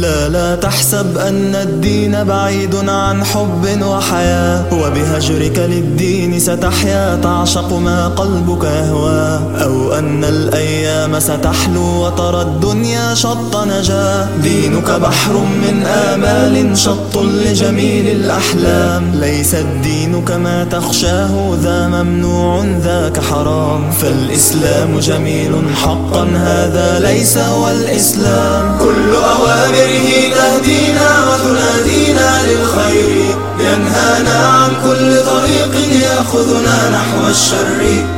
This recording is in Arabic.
لا لا تحسب أن الدين بعيد عن حب وحياة وبهجرك للدين ستحيا تعشق ما قلبك يهوى. أو أن الأيام ستحلو وترى الدنيا شط نجاة دينك بحر من آمال شط لجميل الأحلام. ليس الدين كما تخشاه ذا ممنوع ذاك حرام. فالإسلام جميل حقا هذا ليس هو الإسلام. كل أوامر بخيره تهدينا وتنادينا للخير. ينهانا عن كل طريق يأخذنا نحو الشر.